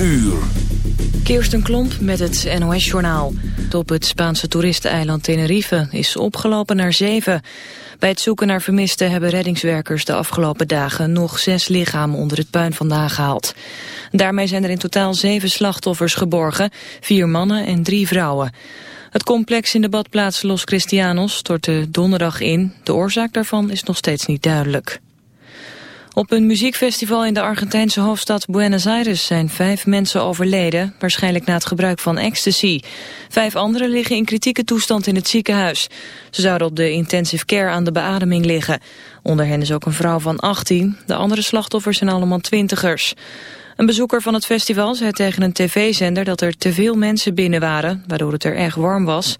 uur. Kirsten Klomp met het NOS-journaal. Op het Spaanse toeristeneiland Tenerife is opgelopen naar zeven. Bij het zoeken naar vermisten hebben reddingswerkers de afgelopen dagen nog zes lichamen onder het puin vandaan gehaald. Daarmee zijn er in totaal zeven slachtoffers geborgen, vier mannen en drie vrouwen. Het complex in de badplaats Los Cristianos stortte donderdag in. De oorzaak daarvan is nog steeds niet duidelijk. Op een muziekfestival in de Argentijnse hoofdstad Buenos Aires zijn vijf mensen overleden, waarschijnlijk na het gebruik van ecstasy. Vijf anderen liggen in kritieke toestand in het ziekenhuis. Ze zouden op de intensive care aan de beademing liggen. Onder hen is ook een vrouw van 18. De andere slachtoffers zijn allemaal twintigers. Een bezoeker van het festival zei tegen een tv-zender dat er te veel mensen binnen waren, waardoor het er erg warm was.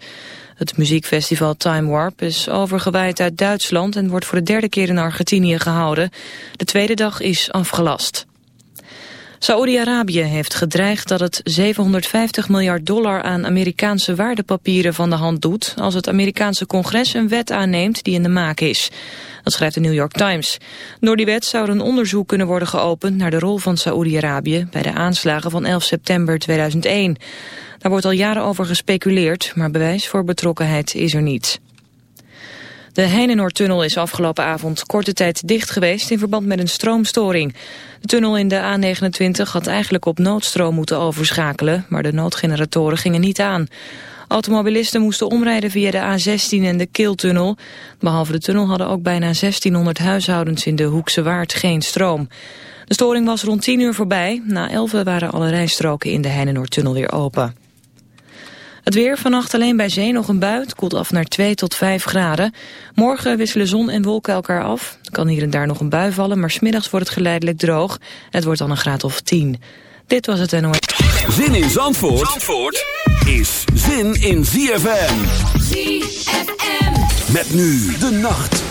Het muziekfestival Time Warp is overgewaaid uit Duitsland en wordt voor de derde keer in Argentinië gehouden. De tweede dag is afgelast. Saoedi-Arabië heeft gedreigd dat het 750 miljard dollar aan Amerikaanse waardepapieren van de hand doet als het Amerikaanse congres een wet aanneemt die in de maak is. Dat schrijft de New York Times. Door die wet zou er een onderzoek kunnen worden geopend naar de rol van Saoedi-Arabië bij de aanslagen van 11 september 2001. Daar wordt al jaren over gespeculeerd, maar bewijs voor betrokkenheid is er niet. De Heinenoordtunnel is afgelopen avond korte tijd dicht geweest in verband met een stroomstoring. De tunnel in de A29 had eigenlijk op noodstroom moeten overschakelen, maar de noodgeneratoren gingen niet aan. Automobilisten moesten omrijden via de A16 en de Keeltunnel. Behalve de tunnel hadden ook bijna 1600 huishoudens in de Hoekse Waard geen stroom. De storing was rond 10 uur voorbij. Na 11 waren alle rijstroken in de Heinenoordtunnel weer open. Het weer vannacht alleen bij zee nog een bui. Het koelt af naar 2 tot 5 graden. Morgen wisselen zon en wolken elkaar af. Er kan hier en daar nog een bui vallen, maar smiddags wordt het geleidelijk droog. Het wordt dan een graad of 10. Dit was het NOS. Zin in Zandvoort, Zandvoort is zin in ZFM. ZFM. Met nu de nacht.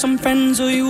some friends or you'll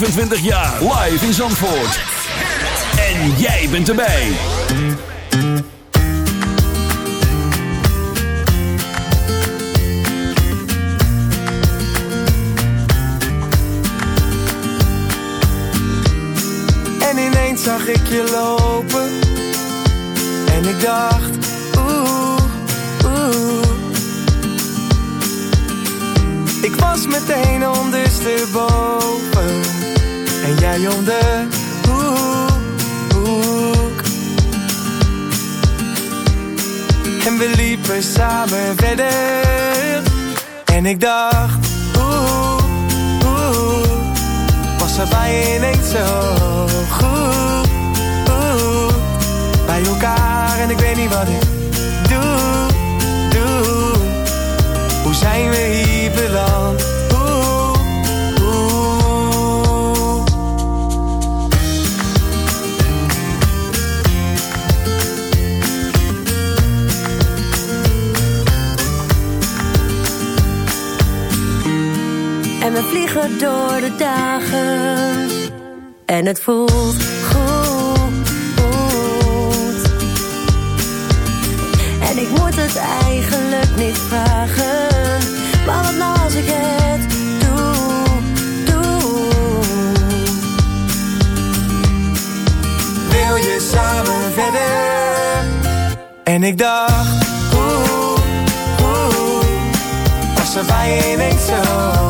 25 jaar. Live in Zandvoort. En jij bent erbij. En ineens zag ik je lopen. En ik dacht, oeh, oeh. Ik was meteen ondersteboven. En jij om de hoek. En we liepen samen verder. En ik dacht, oeh, oeh. Was er bij ineens zo goed, goed Bij elkaar en ik weet niet wat ik doe, doe Hoe zijn we hier beland? We vliegen door de dagen. En het voelt goed, goed. En ik moet het eigenlijk niet vragen. Maar wat nou als ik het doe, doe. Wil je samen verder? En ik dacht, oeh. Was er bij je zo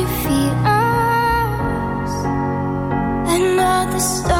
you feed us another star?